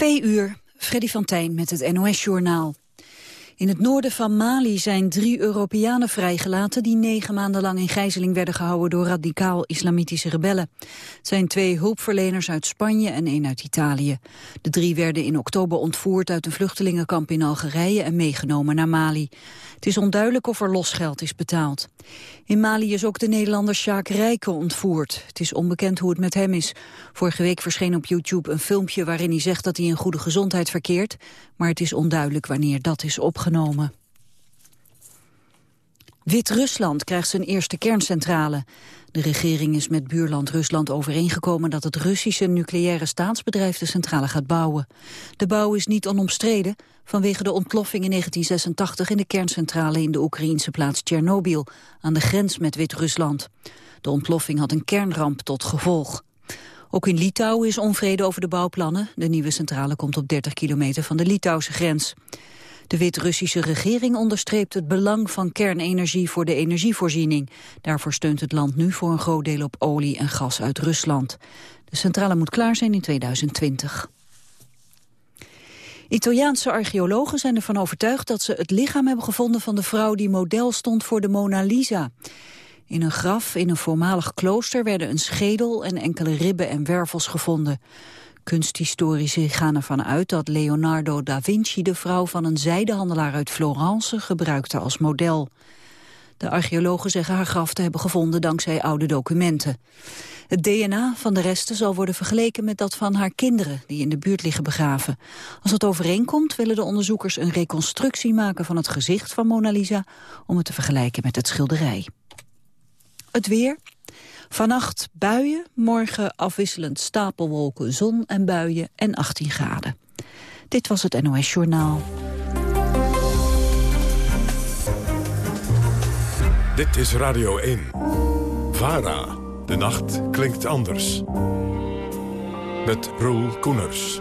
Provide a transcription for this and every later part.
Twee uur, Freddy van met het NOS-journaal. In het noorden van Mali zijn drie Europeanen vrijgelaten... die negen maanden lang in gijzeling werden gehouden door radicaal-islamitische rebellen. Het zijn twee hulpverleners uit Spanje en één uit Italië. De drie werden in oktober ontvoerd uit een vluchtelingenkamp in Algerije... en meegenomen naar Mali. Het is onduidelijk of er losgeld is betaald. In Mali is ook de Nederlander Sjaak Rijken ontvoerd. Het is onbekend hoe het met hem is. Vorige week verscheen op YouTube een filmpje waarin hij zegt dat hij in goede gezondheid verkeert. Maar het is onduidelijk wanneer dat is opgenomen. Wit-Rusland krijgt zijn eerste kerncentrale. De regering is met buurland Rusland overeengekomen dat het Russische nucleaire staatsbedrijf de centrale gaat bouwen. De bouw is niet onomstreden vanwege de ontploffing in 1986 in de kerncentrale in de Oekraïnse plaats Tsjernobyl aan de grens met Wit-Rusland. De ontploffing had een kernramp tot gevolg. Ook in Litouwen is onvrede over de bouwplannen. De nieuwe centrale komt op 30 kilometer van de Litouwse grens. De Wit-Russische regering onderstreept het belang van kernenergie voor de energievoorziening. Daarvoor steunt het land nu voor een groot deel op olie en gas uit Rusland. De centrale moet klaar zijn in 2020. Italiaanse archeologen zijn ervan overtuigd dat ze het lichaam hebben gevonden van de vrouw die model stond voor de Mona Lisa. In een graf in een voormalig klooster werden een schedel en enkele ribben en wervels gevonden. Kunsthistorici gaan ervan uit dat Leonardo da Vinci de vrouw van een zijdehandelaar uit Florence gebruikte als model. De archeologen zeggen haar graf te hebben gevonden dankzij oude documenten. Het DNA van de resten zal worden vergeleken met dat van haar kinderen... die in de buurt liggen begraven. Als het overeenkomt willen de onderzoekers een reconstructie maken... van het gezicht van Mona Lisa om het te vergelijken met het schilderij. Het weer. Vannacht buien, morgen afwisselend stapelwolken, zon en buien en 18 graden. Dit was het NOS Journaal. Dit is Radio 1. VARA. De nacht klinkt anders. Met Roel Koeners.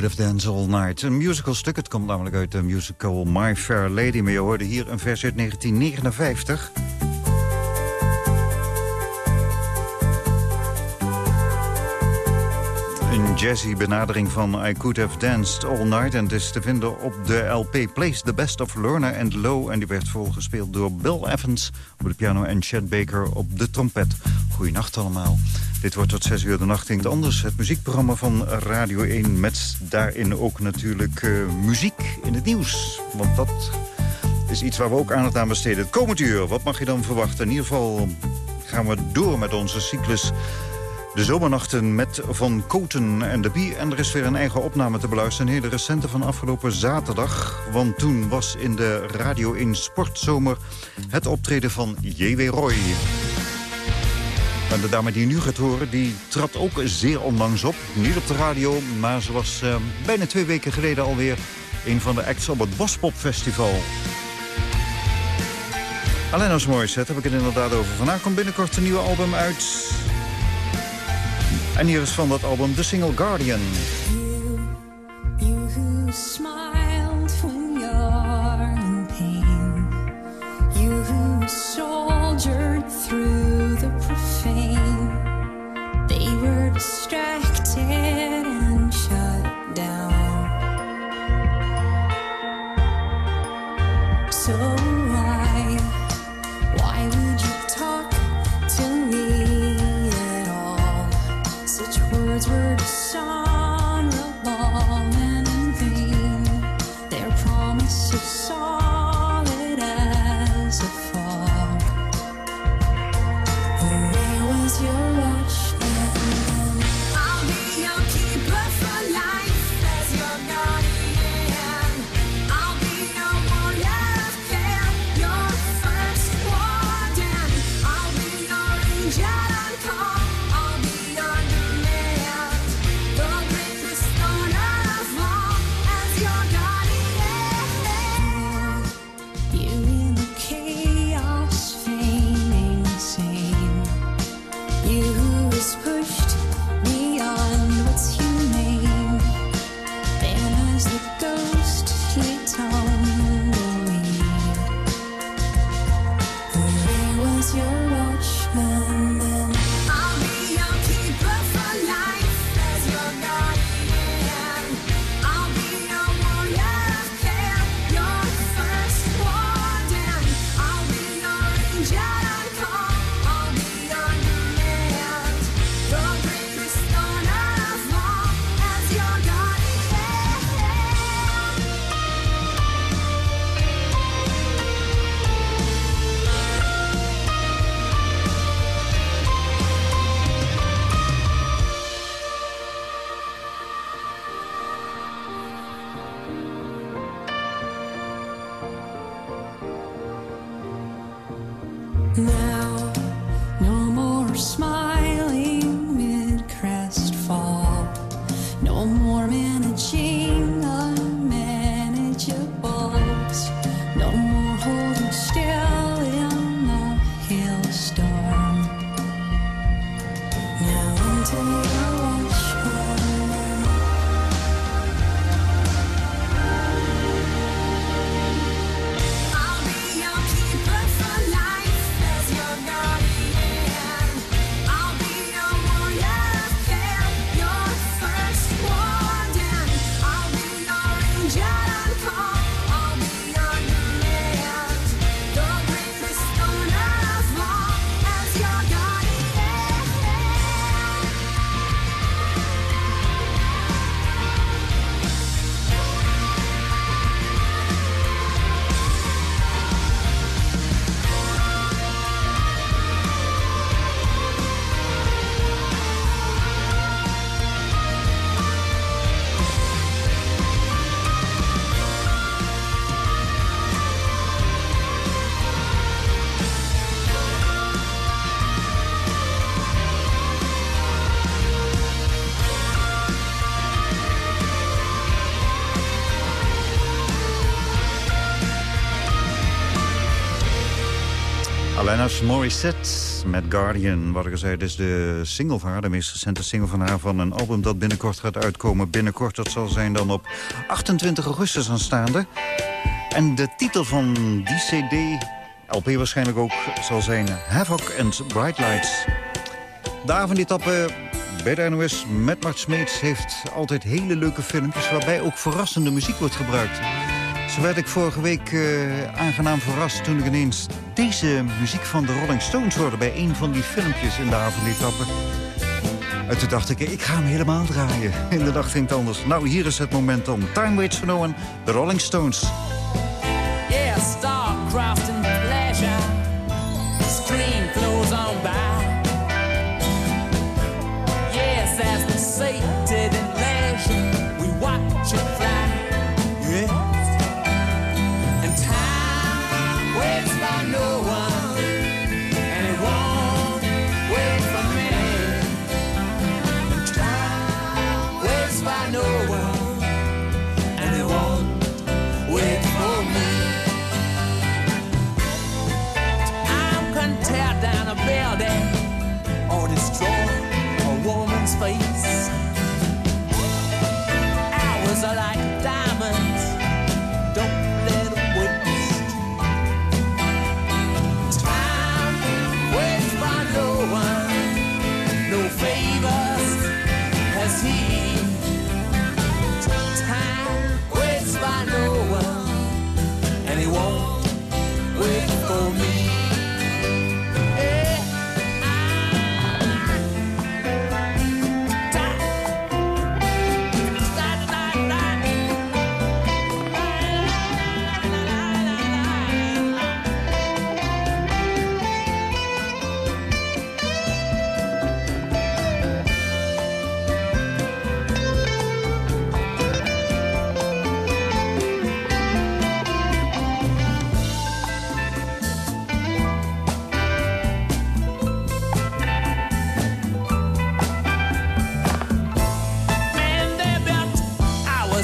Could Have Danced All Night. Een musical stuk, het komt namelijk uit de musical My Fair Lady. Maar je hoorde hier een versie uit 1959. Een jazzy benadering van I Could Have Danced All Night. En het is te vinden op de LP Place the Best of Lerner and Low. En die werd volgespeeld door Bill Evans op de piano en Chad Baker op de trompet. Goedenacht allemaal. Dit wordt tot 6 uur de nacht in anders. Het muziekprogramma van Radio 1 met daarin ook natuurlijk uh, muziek in het nieuws. Want dat is iets waar we ook aandacht aan besteden. Het komend uur, wat mag je dan verwachten? In ieder geval gaan we door met onze cyclus... De zomernachten met Van Koten en de Bie. En er is weer een eigen opname te beluisteren. Een hele recente van afgelopen zaterdag. Want toen was in de Radio 1 Sportzomer het optreden van J.W. Roy. En de dame die je nu gaat horen, die trad ook zeer onlangs op. Niet op de radio, maar ze was uh, bijna twee weken geleden alweer... een van de acts op het Bospop Alleen als mooi set heb ik het inderdaad over. Vandaag komt binnenkort een nieuwe album uit. En hier is van dat album The Single Guardian. You, you distracted Alanis Morissette met Guardian. Wat ik al zei, is de single van haar, de meest recente single van haar... van een album dat binnenkort gaat uitkomen. Binnenkort, dat zal zijn dan op 28 augustus aanstaande. En de titel van die cd, LP waarschijnlijk ook, zal zijn Havoc and Bright Lights. De avondetappe bij de NOS met Mart Smeets heeft altijd hele leuke filmpjes... waarbij ook verrassende muziek wordt gebruikt. Zo werd ik vorige week eh, aangenaam verrast toen ik ineens deze muziek van de Rolling Stones hoorde... bij een van die filmpjes in de avondetappe. En toen dacht ik, ik ga hem helemaal draaien. In de dag ging het anders. Nou, hier is het moment dan. Time waits for no de Rolling Stones.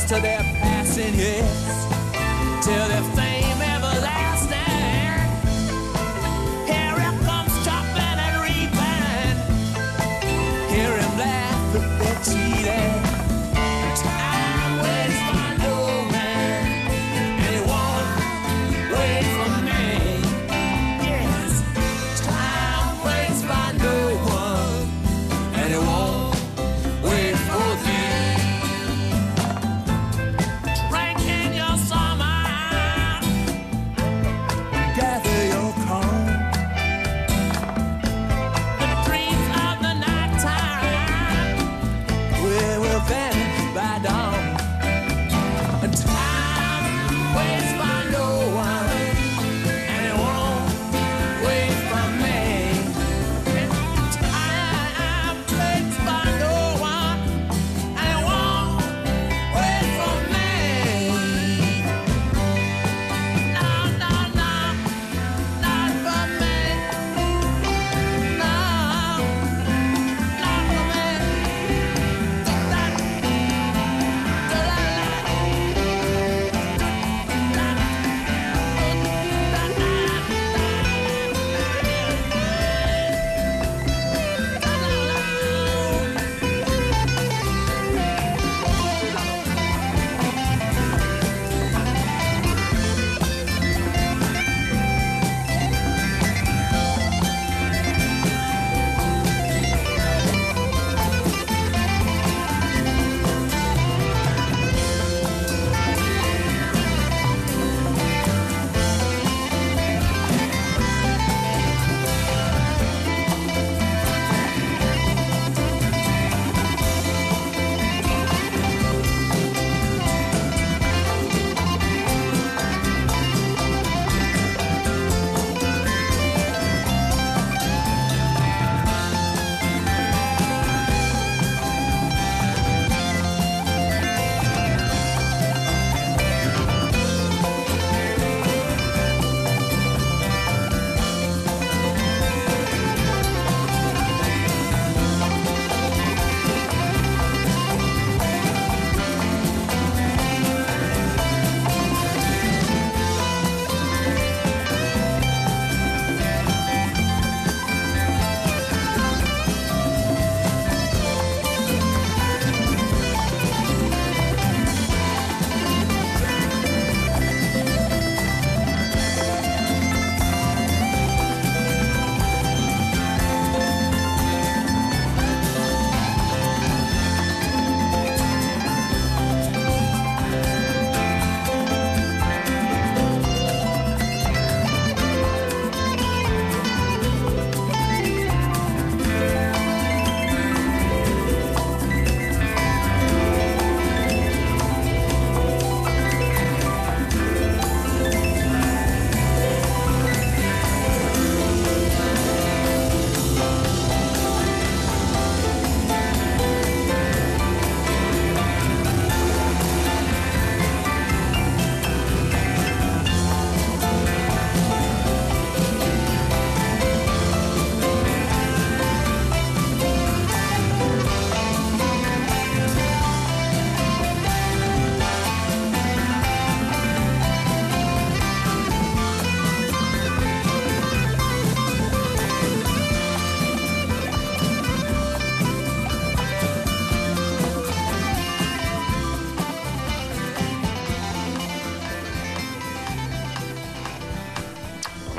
till they're passing, yes, till they're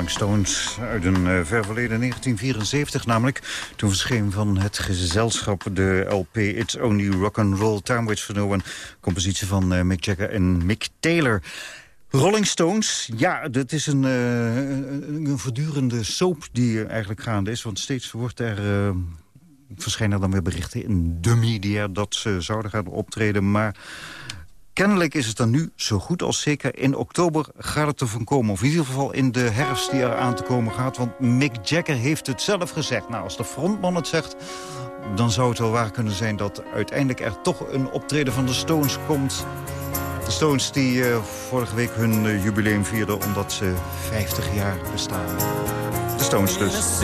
Rolling Stones uit een eh, ver verleden 1974 namelijk. Toen verscheen van het gezelschap de LP It's Only Rock and Roll Time One. Compositie van eh, Mick Jagger en Mick Taylor. Rolling Stones, ja, dat is een, eh, een, voortdurende soap die eigenlijk gaande is. Want steeds wordt er... verschijnen dan weer berichten in de media dat ze zouden gaan optreden. Maar Kennelijk is het dan nu zo goed als zeker. In oktober gaat het ervan komen. Of in ieder geval in de herfst die er aan te komen gaat. Want Mick Jagger heeft het zelf gezegd. Nou, als de frontman het zegt... dan zou het wel waar kunnen zijn dat uiteindelijk er toch een optreden van de Stones komt. De Stones die eh, vorige week hun eh, jubileum vierden... omdat ze 50 jaar bestaan. De Stones dus.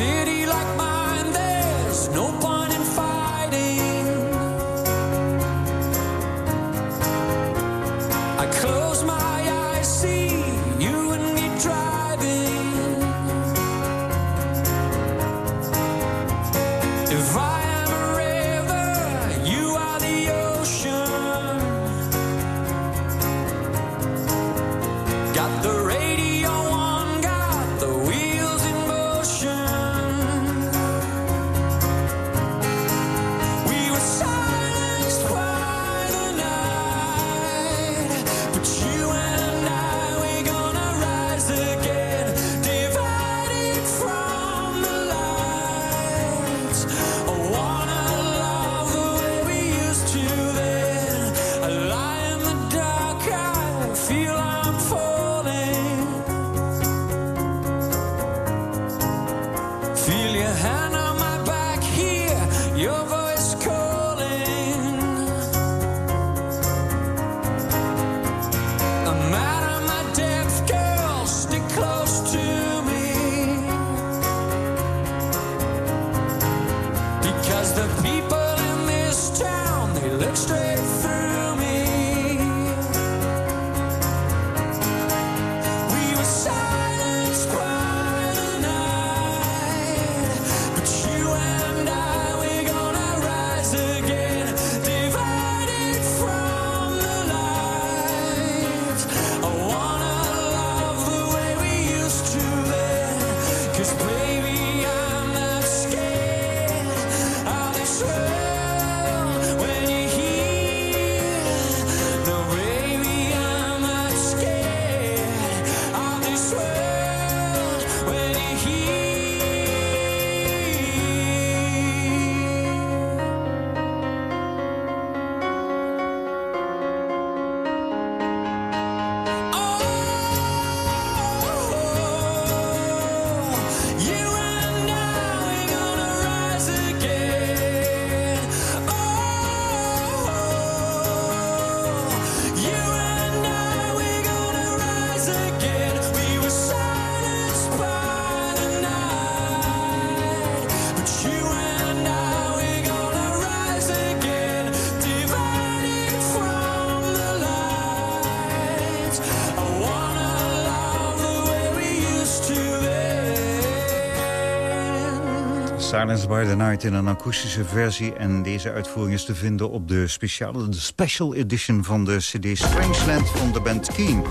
Silence by the Night in een akoestische versie. En deze uitvoering is te vinden op de speciale de special edition van de CD Strangeland van de band Keen.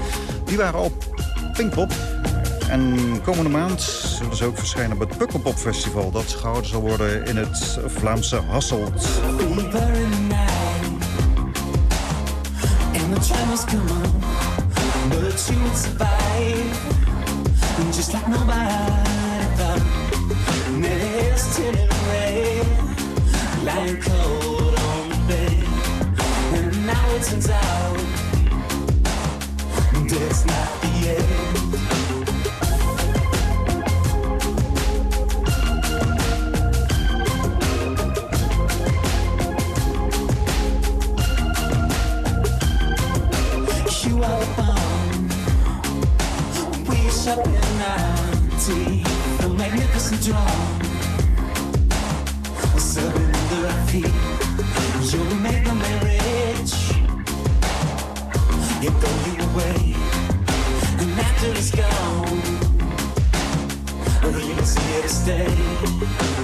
Die waren op Pinkpop. En komende maand zullen ze ook verschijnen op het Pukkelpop Festival. Dat gehouden zal worden in het Vlaamse Hasselt. Lying cold on the bed, and now it turns out not the end. You are we shall be ninety, the magnificent dawn you'll the marriage. Throw you away, and after it's gone, you'll stay.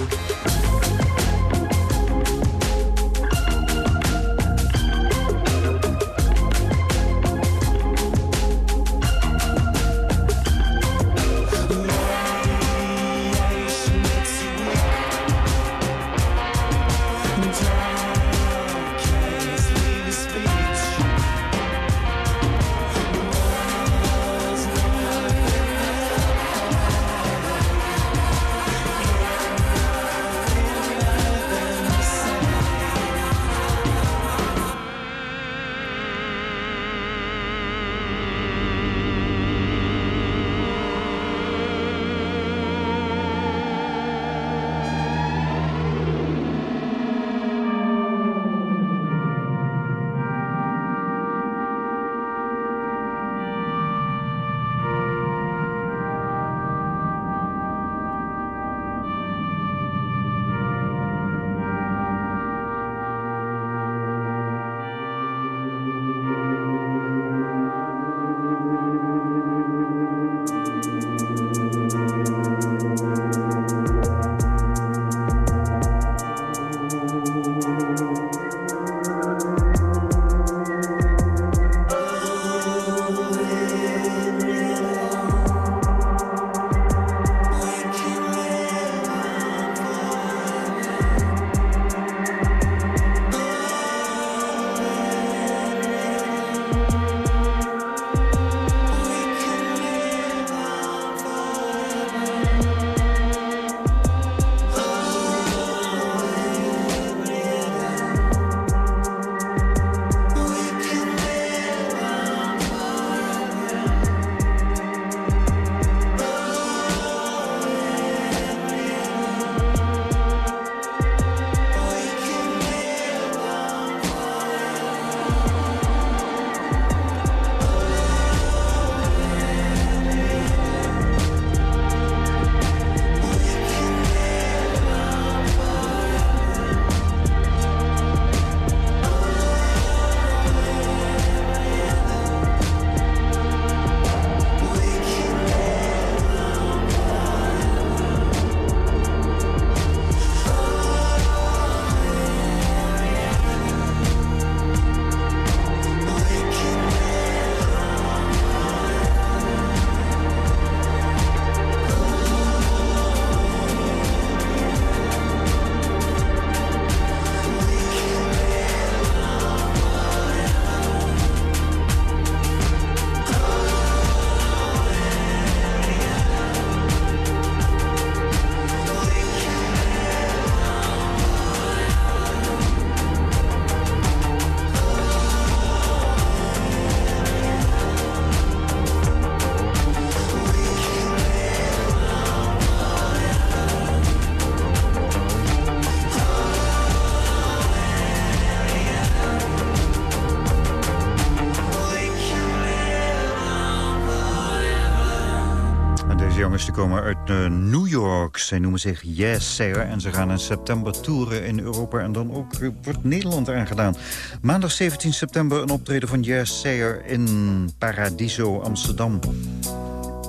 Komen uit eh, New York. Zij noemen zich Yes Sayer en ze gaan in september toeren in Europa. En dan ook eh, wordt Nederland aangedaan. Maandag 17 september een optreden van Yes Sayer in Paradiso, Amsterdam.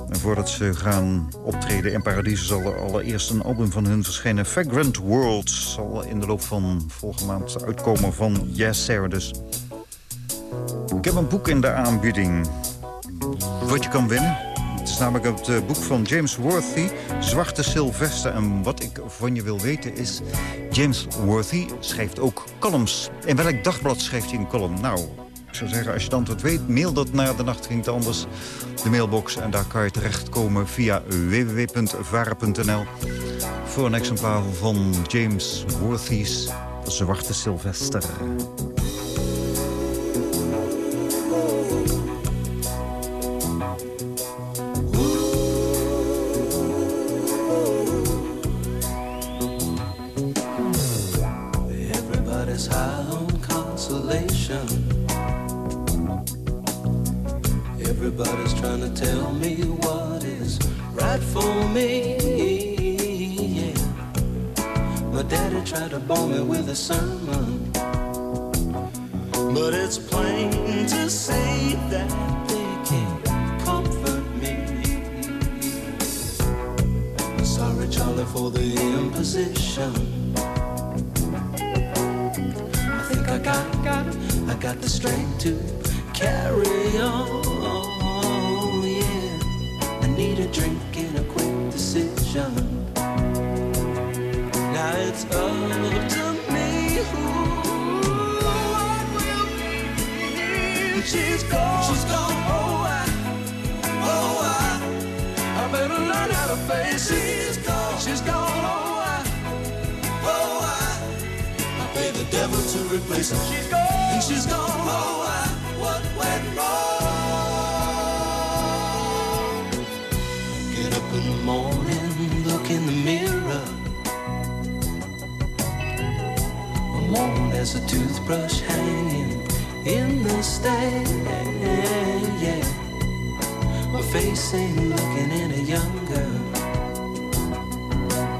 En voordat ze gaan optreden in Paradiso zal er allereerst een album van hun verschijnen. Vagrant World zal in de loop van volgende maand uitkomen van Yes Sayer dus. Ik heb een boek in de aanbieding. Wat je kan winnen. Namelijk het eh, boek van James Worthy, Zwarte Sylvester. En wat ik van je wil weten is... James Worthy schrijft ook columns. In welk dagblad schrijft hij een column? Nou, ik zou zeggen, als je het antwoord weet... mail dat naar de nacht ging het anders. De mailbox. En daar kan je terechtkomen via www.vara.nl... voor een exemplaar van James Worthy's Zwarte Sylvester. Tried to bore me with a sermon. But it's plain to see that they can't comfort me. Sorry, Charlie, for the imposition. I think I got, got, I got the strength to carry on. Yeah, I need a drink and a quick decision. In the morning, look in the mirror. On as a toothbrush hanging in the stand. Yeah. My face ain't looking any younger.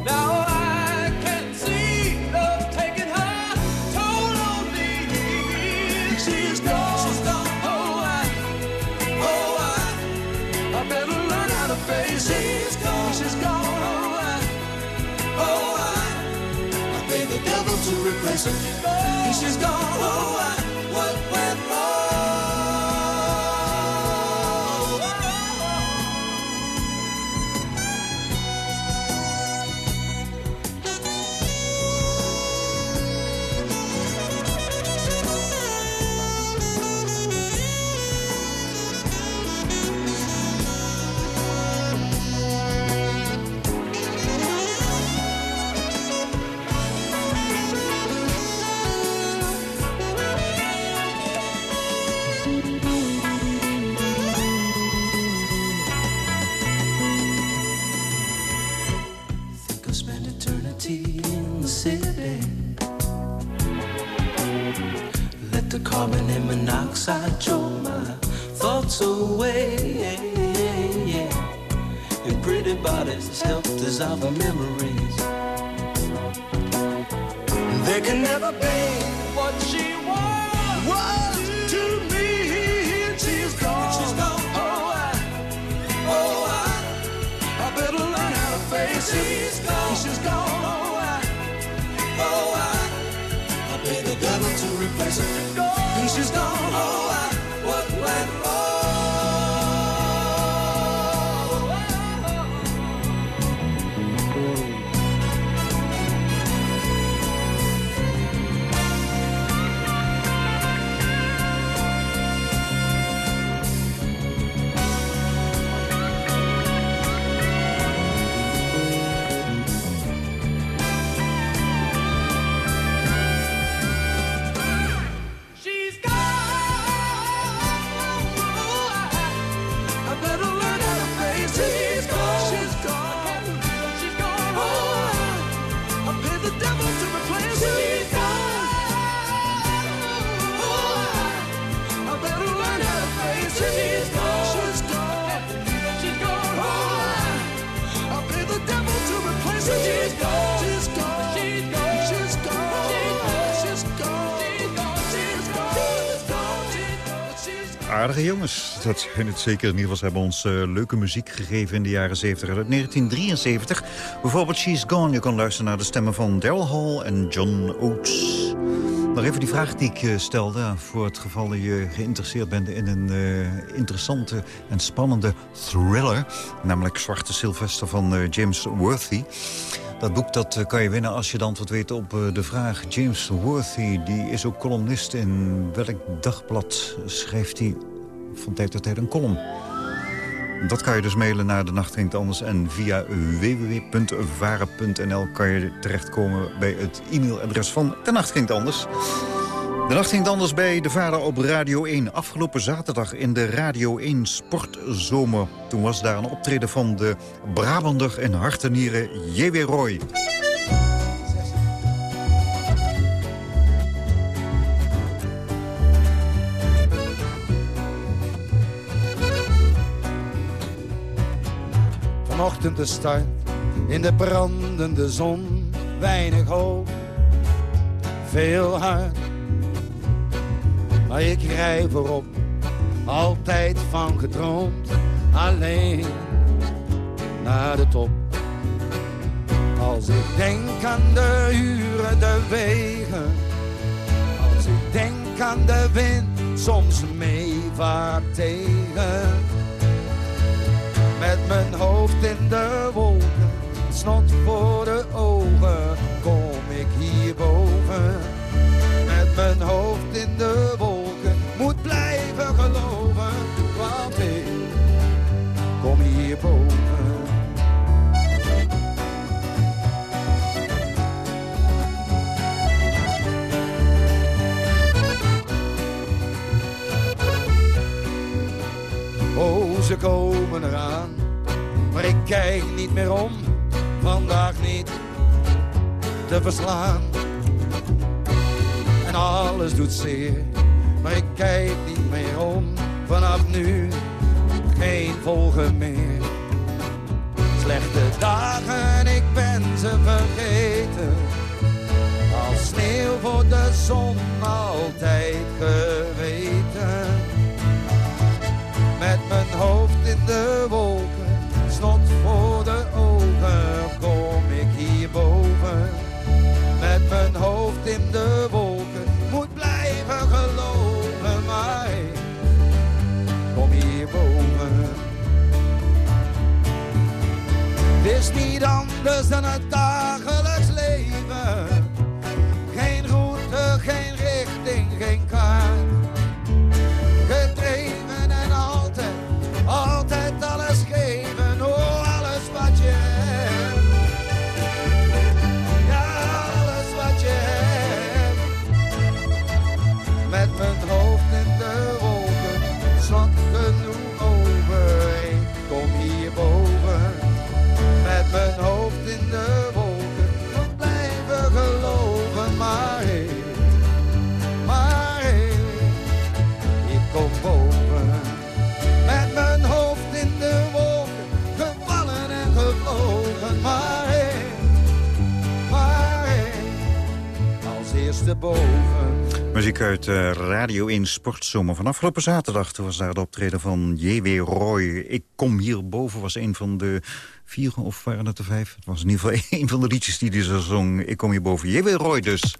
Now I can see love taking her toll on me. She's. She's gone. Oh, I, oh, I, I better learn how to face it. She's gone. She's gone. To replace her. She's gone. Oh, I, what went wrong? government. Dat zijn het zeker. In ieder geval ze hebben ons eh, leuke muziek gegeven in de jaren 70. Uit 1973. Bijvoorbeeld She's Gone. Je kon luisteren naar de stemmen van Daryl Hall en John Oates. Nog even die vraag die ik eh, stelde. Voor het geval dat je geïnteresseerd bent in een eh, interessante en spannende thriller. Namelijk Zwarte Sylvester van James Worthy. Dat boek dat kan je winnen als je het antwoord weet op de vraag. James Worthy die is ook columnist. In welk dagblad schrijft hij van tijd tot tijd een column? Dat kan je dus mailen naar de Nacht Klinkt Anders. En via www.varen.nl kan je terechtkomen bij het e-mailadres van de Nacht Klinkt Anders. De nacht ging anders bij de vader op Radio 1. Afgelopen zaterdag in de Radio 1 Sportzomer. Toen was daar een optreden van de Brabander en hartenieren J.W. Roy. Vanochtend de start in de brandende zon. Weinig hoop, veel hart. Maar ik rij voorop, altijd van gedroomd. Alleen naar de top. Als ik denk aan de uren, de wegen. Als ik denk aan de wind, soms meevaart tegen. Met mijn hoofd in de wolken, snot voor de ogen, kom ik hierboven. Met mijn hoofd in de wolken, moet blijven geloven, want ik kom hierboven. Oh, ze komen eraan, kijk niet meer om, vandaag niet te verslaan. En alles doet zeer, maar ik kijk niet meer om, vanaf nu geen volgen meer. Slechte dagen, ik ben ze vergeten, als sneeuw voor de zon altijd geweten. Met mijn hoofd in de wolken, mijn hoofd in de wolken, moet blijven geloven, ik kom hierboven. Het is niet anders dan het dagelijks Eh, Radio 1 Sportzomer. Van afgelopen zaterdag was daar de optreden van J.W. Roy. Ik kom hierboven was een van de vier, of waren het er vijf? Het was in ieder geval een van de liedjes die hij zo zong. Ik kom hierboven. J.W. Roy dus.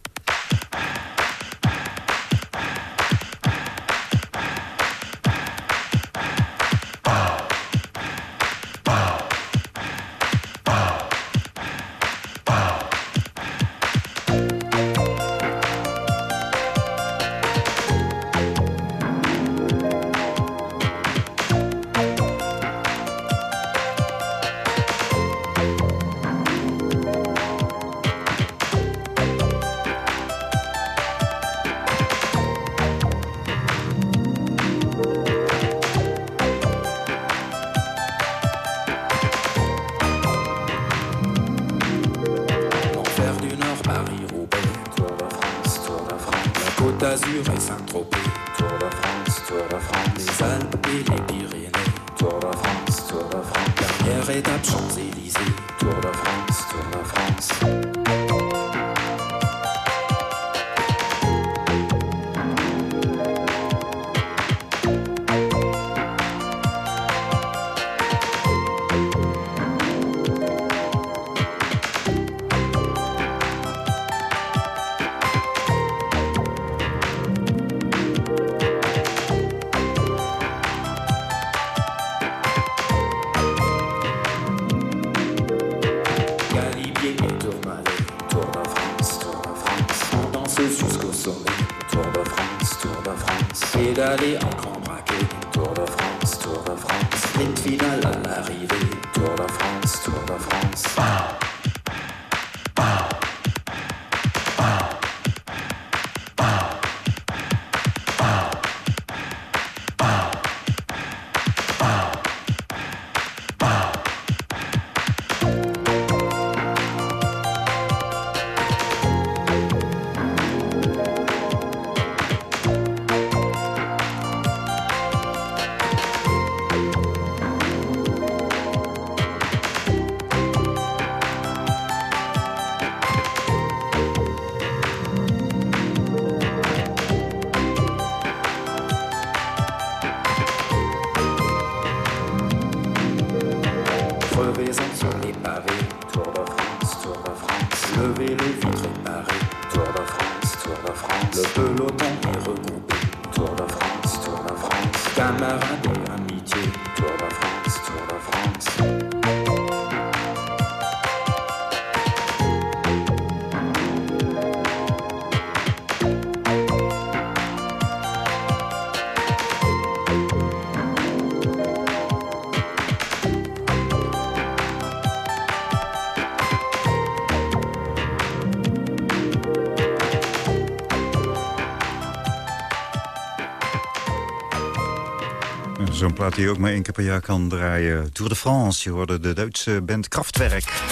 Zo'n plaat die je ook maar één keer per jaar kan draaien. Tour de France, je hoorde de Duitse band Kraftwerk.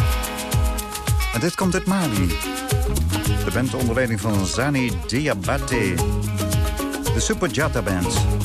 En dit komt uit Mali. De band onder leiding van Zani Diabate. De Super Jatta Band.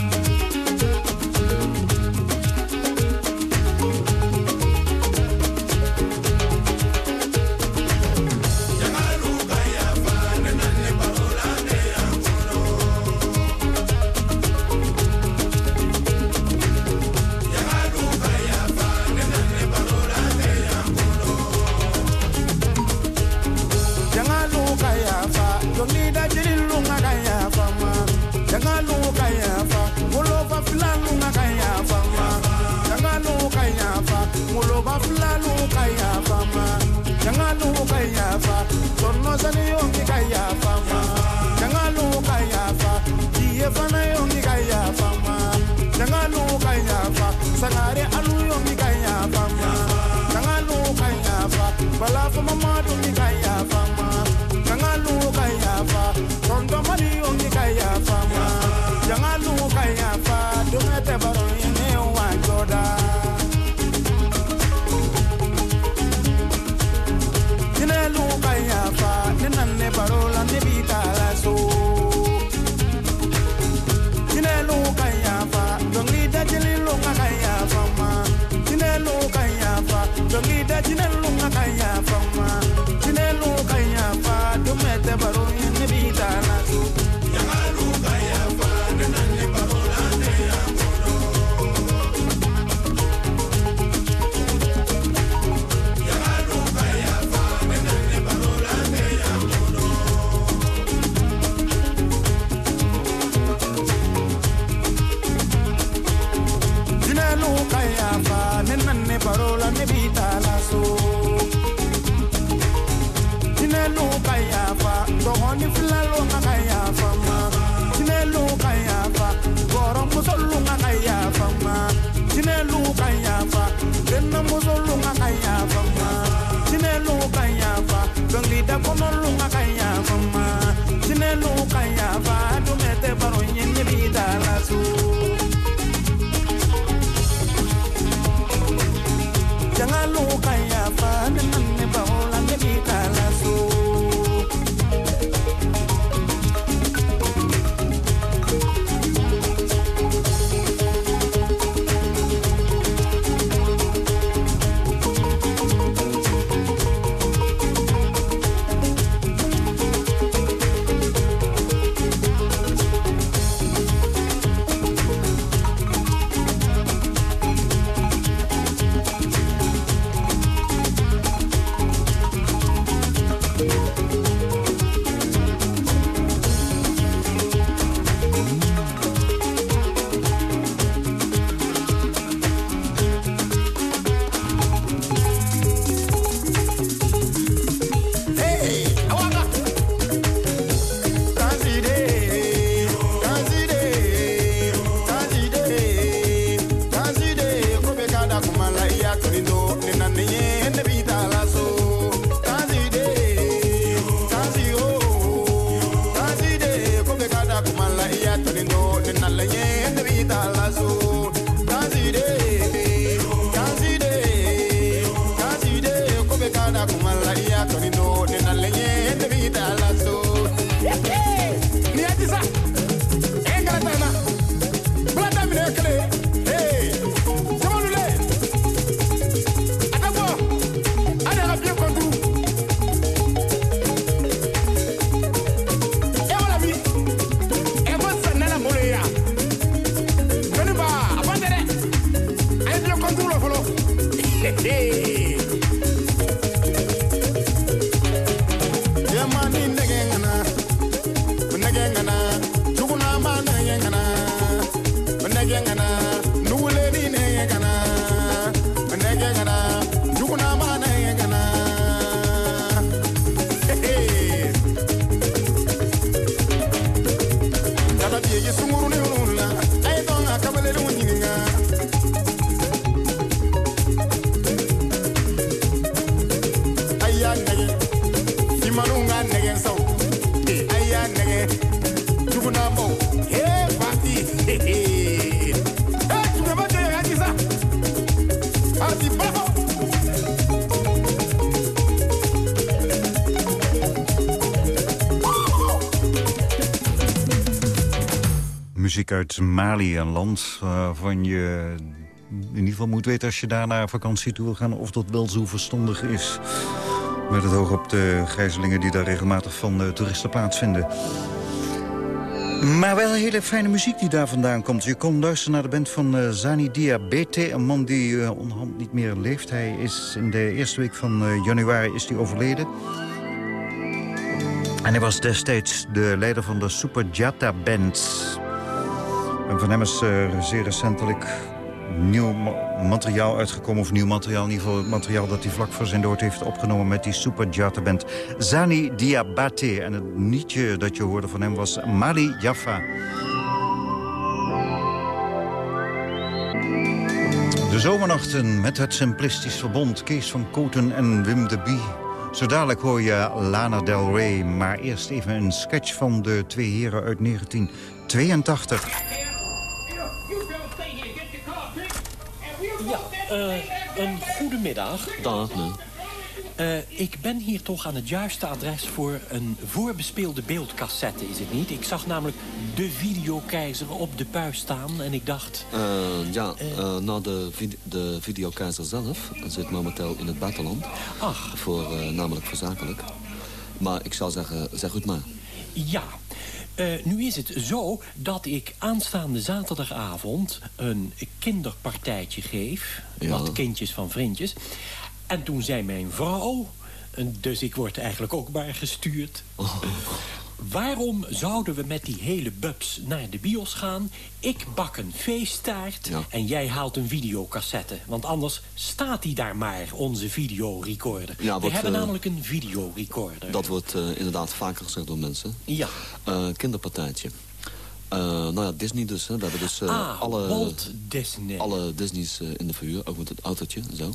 Muziek uit Mali, een land waarvan je in ieder geval moet weten... als je daar naar vakantie toe wil gaan of dat wel zo verstandig is. Met het oog op de gijzelingen die daar regelmatig van toeristen plaatsvinden. Maar wel hele fijne muziek die daar vandaan komt. Je kon luisteren naar de band van eh, Zani Diabete. Een man die eh, onderhand niet meer leeft. Hij is in de eerste week van eh, januari is hij overleden. En hij was destijds de leider van de Super Jata Band. Van hem is eh, zeer recentelijk nieuw ma- materiaal uitgekomen. Of nieuw materiaal, in ieder geval het materiaal dat hij vlak voor zijn dood heeft opgenomen... met die Super Jata Band. Zani Diabate. En het liedje dat je hoorde van hem was Mali Jaffa. De zomernachten met het Simplistisch Verbond. Kees van Koten en Wim de Bie. Zo dadelijk hoor je Lana Del Rey. Maar eerst even een sketch van de twee heren uit 1982. Eh, een goedemiddag. Dag, nee. Eh, ik ben hier toch aan het juiste adres voor een voorbespeelde beeldcassette, is het niet? Ik zag namelijk de videokeizer op de puis staan en ik dacht... Eh, ja, eh, nou, de, vid de videokeizer zelf zit momenteel in het buitenland. Ach. Voor, namelijk voor zakelijk. Maar ik zou zeggen, zeg goed maar. Ja, Eh, nu is het zo dat ik aanstaande zaterdagavond een kinderpartijtje geef. Ja. Wat kindjes van vriendjes. En toen zei mijn vrouw, en dus ik word eigenlijk ook maar gestuurd... Waarom zouden we met die hele bubs naar de bios gaan? Ik bak een feesttaart Ja. en jij haalt een videocassette. Want anders staat die daar maar, onze videorecorder. Ja, we hebben eh, namelijk een videorecorder. Dat wordt eh, inderdaad vaker gezegd door mensen. Ja. Eh, kinderpartijtje. Nou ja, Disney dus. Hè. We hebben dus ah, alle, Walt Disney. alle Disney's in de verhuur. Ook met het autootje en zo.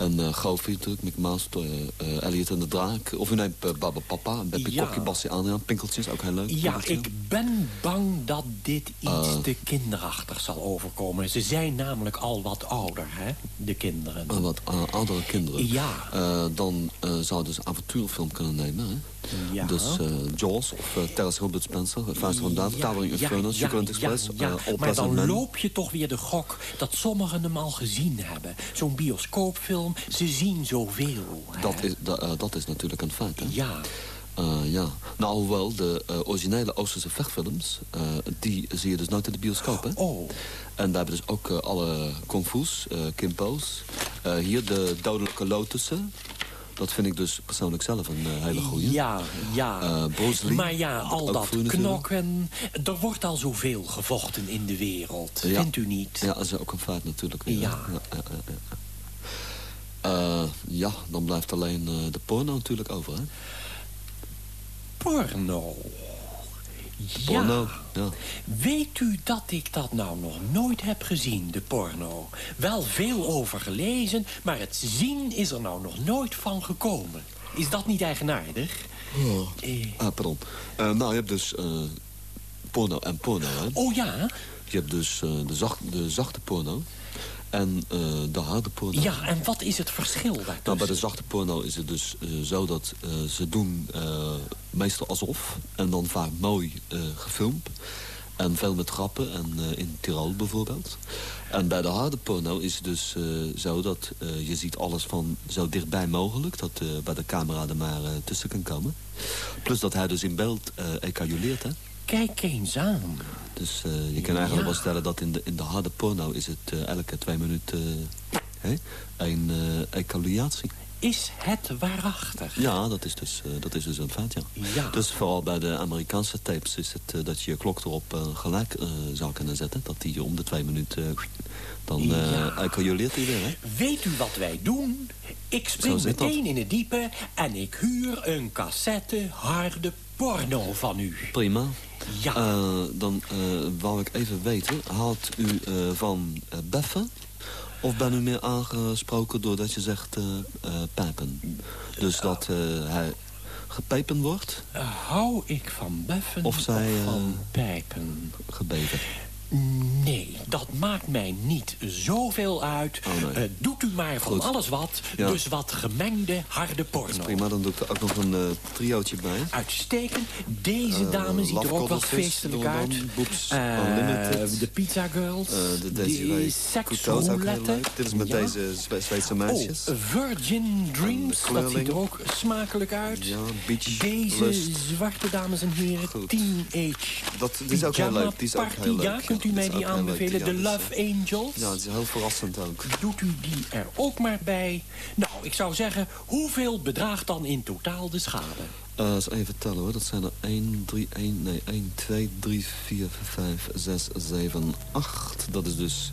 En uh, natuurlijk, Mickey Mouse, uh, uh, Elliot en de Draak. Of u neemt uh, Baba Papa, Ja. Kokkie, Bassie Adriaan, Pinkeltjes, ook heel leuk. Ja, Pinkeltje. ik ben bang dat dit iets Eh. te kinderachtig zal overkomen. Ze zijn namelijk al wat ouder, hè, de kinderen. Eh, wat oudere kinderen. Ja. Eh, dan zou dus een avontuurfilm kunnen nemen. Hè? Ja. Dus uh, Jaws of uh, Terrence Robert Spencer, Het Vuist van Duivel, Towering Inferno, Sugarland Express, ja, uh, maar dan loop je toch weer de gok dat sommigen hem al gezien hebben. Zo'n bioscoopfilm, ze zien zoveel. hè. Dat is, da, uh, dat is natuurlijk een feit. Hè? Ja, Uh, ja. Nou, hoewel de uh, originele Oosterse vechtfilms, uh, die zie je dus nooit in de bioscoop, hè? oh, En daar hebben dus ook alle kung fu's, kimpo's. Hier de dodelijke lotussen. Dat vind ik dus persoonlijk zelf een hele goeie. ja, ja. Eh, Bruce Lee, maar ja, al dat knokken, er wordt al zoveel gevochten in de wereld. Ja. Vindt u niet? Ja, dat is ook een feit natuurlijk. weer? Ja. Ja, ja, ja, ja. Eh, dan blijft alleen uh, de porno natuurlijk over, hè? Porno. Porno, Ja. ja. Weet u dat ik dat nou nog nooit heb gezien, de porno? Wel veel over gelezen, maar het zien is er nou nog nooit van gekomen. Is dat niet eigenaardig? Eh, Ah, pardon. Eh, nou, je hebt dus eh, porno en porno, hè? oh ja? Je hebt dus eh, de, zacht, de zachte porno. En eh, de harde porno. Ja, en wat is het verschil daartussen? Nou, bij de zachte porno is het dus eh, zo dat eh, ze doen meestal alsof. En dan vaak mooi gefilmd. En veel met grappen. En in Tirol bijvoorbeeld. En bij de harde porno is het dus zo dat je ziet alles van zo dichtbij mogelijk. Dat bij de camera er maar tussen kan komen. Plus dat hij dus in beeld ecaculeert, hè. Kijk eens aan. Dus eh, je kan eigenlijk Ja. wel stellen dat in de, in de harde porno is het eh, elke twee minuten een eh ecaculatie. Is het waarachtig? Ja, dat is dus, dat is dus een feit, ja. Ja. Dus vooral bij de Amerikaanse tapes is het dat je je klok erop gelijk zou kunnen zetten. Dat die om de twee minuten, dan Ja. hij weer, hè. Weet u wat wij doen? Ik spring meteen in het diepe en ik huur een cassette harde porno van u. Prima. Ja. Eh, dan eh, wou ik even weten, houdt u eh, van beffen? Of ben u meer aangesproken doordat je zegt pijpen? Dus dat hij gepepen wordt, Hou ik van beffen Of zij, van pijpen? gebeten. Nee, dat maakt mij niet zoveel uit. Oh, nee. Eh, doet u maar van Goed. alles wat. Ja. Dus wat gemengde harde porno. Prima, dan doe ik er ook nog een eh triootje bij. Uitstekend. Deze Eh, dame ziet er ook Lafgoddesses feestelijk uit. De Pizza Girls. De Desiree Couteau. Dit is met Ja. deze Zwe- Zweedse meisjes. Oh, Virgin Dreams, dat ziet er ook smakelijk uit. Ja, beach Deze lust. zwarte dames en heren, Goed. teenage Dat die is ook heel leuk. Die is ook heel leuk. Kunt u mij die aanbevelen? De dus, Love Angels? Ja, het is heel verrassend ook. Doet u die er ook maar bij? Nou, ik zou zeggen, hoeveel bedraagt dan in totaal de schade? Eh, eens even tellen hoor. Dat zijn er 1, 3, 1, nee, 1, 2, 3, 4, 5, 6, 7, 8. Dat is dus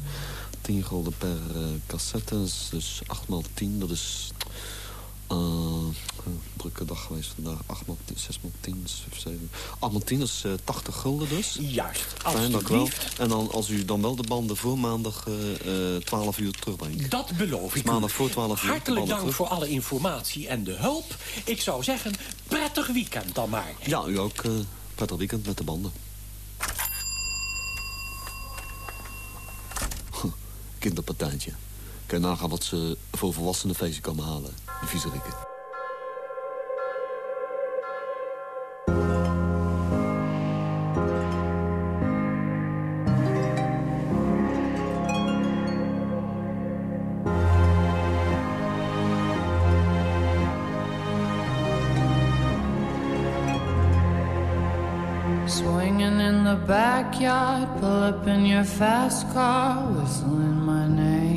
10 gulden per eh, cassette. Dus 8 maal 10. Dat is een drukke dag geweest vandaag. 8 maal 10, 6 maal 10, 7. 8 maal 10 dat is eh, 80 gulden dus. Juist, u wel. En dan als u dan wel de banden voor maandag eh, eh, 12 uur terugbrengt. Dat beloof ik u. Maandag voor 12 uur. Hartelijk dank terug. voor alle informatie en de hulp. Ik zou zeggen, prettig weekend dan maar. Ja, u ook. eh prettig weekend met de banden. Huh, Kinderpartijtje. Kun je nagaan wat ze voor volwassenen feestje komen halen. Die viezerikken. Swinging in the backyard, pull up in your fast car, whistling my name.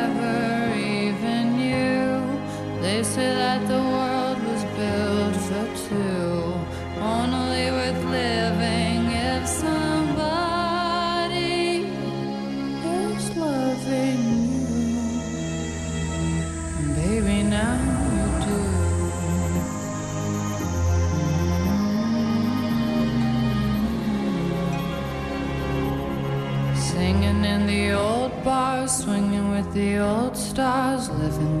They say that the world was built for two, only worth living if somebody is loving you. Baby, now you do. Singing in the old bars, swinging with the old stars, living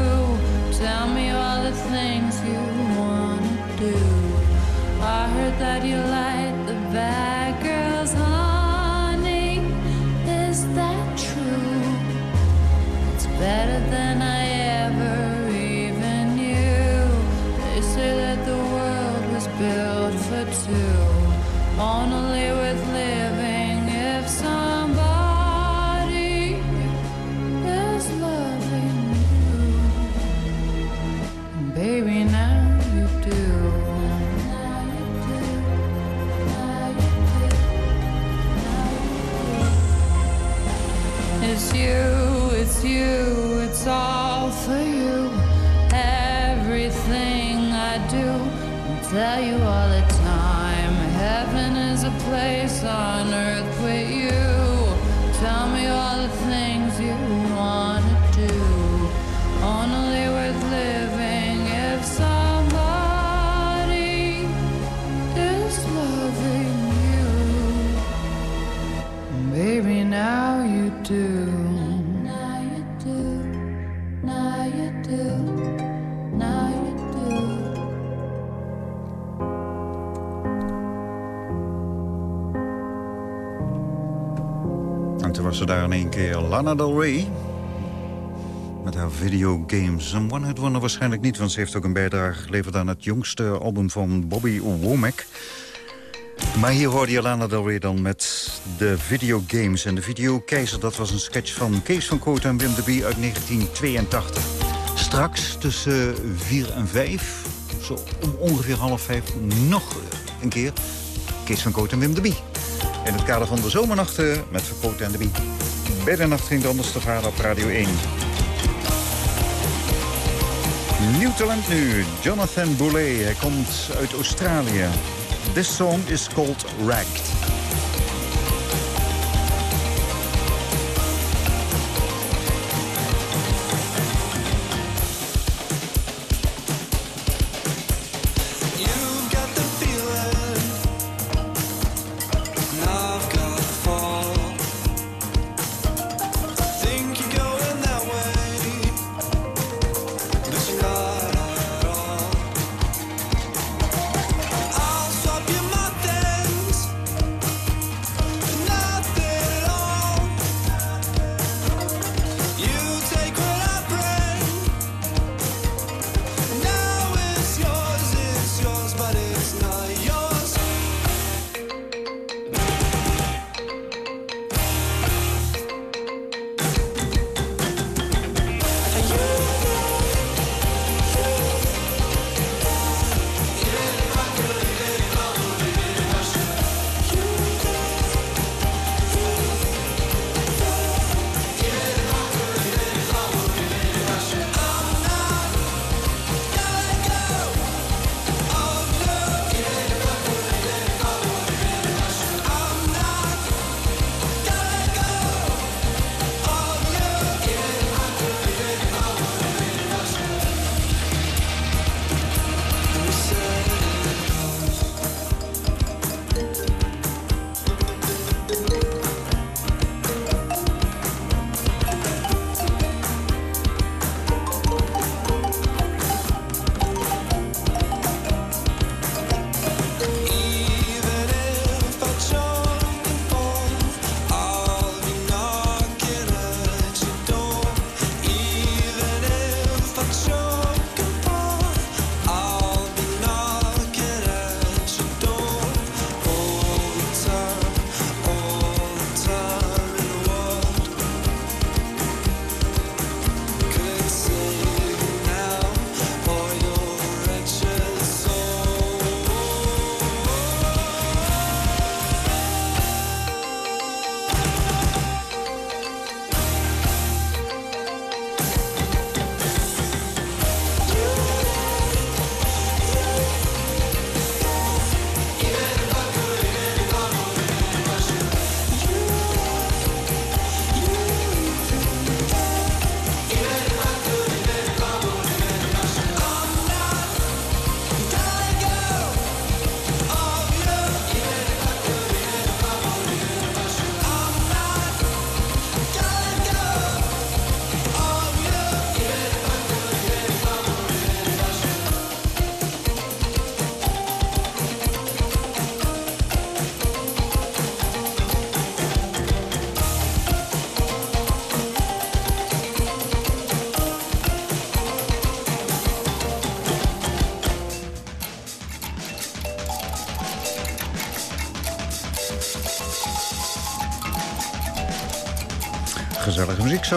I do, I tell you all the time. Heaven is a place on earth with you. Tell me all the things you wanna do. Only worth living if somebody is loving you. Baby, now you do. Daar in één keer Lana Del Rey. Met haar videogames. Een one-hit wonder waarschijnlijk niet... want ze heeft ook een bijdrage geleverd aan het jongste album van Bobby Womack. Maar hier hoorde je Lana Del Rey dan met de videogames. En de videokeizer, dat was een sketch van Kees van Kooten en Wim de Bie uit 1982. Straks tussen 4 en 5, zo om ongeveer half 5, nog een keer Kees van Kooten en Wim de Bie. In het kader van de zomernachten met Verkoot en de Bie. Bij nacht ging de anders te varen op Radio 1. Nieuw talent nu, Jonathan Boulet. Hij komt uit Australië. This song is called Ragged.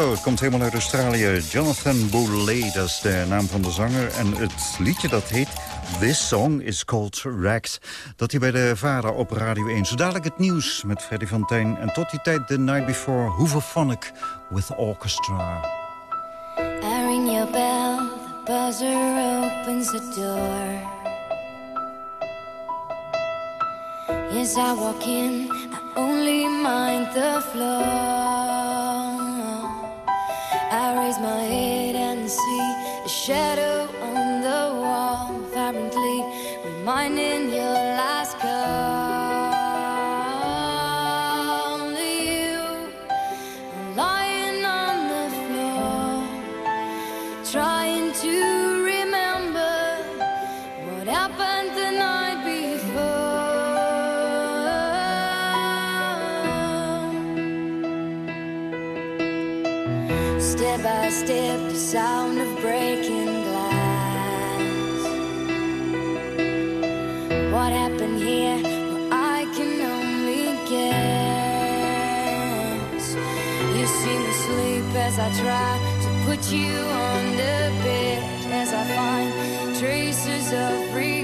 Zo. Het komt helemaal uit Australië. Jonathan Boulet, dat is de naam van de zanger. En het liedje dat heet This Song is Called Rags. Dat hij bij de VARA op Radio 1. Zo dadelijk het nieuws met Freddy van Tijn. En tot die tijd The Night Before Hooverphonic with Orchestra. I ring your bell, the buzzer opens the door. As I walk in, I only mind the floor. Raise my head and see a shadow on the wall, vibrantly reminding your last Step by step, the sound of breaking glass. What happened here? Well, I can only guess. You seem sleep as I try to put you on the bed as I find traces of regret.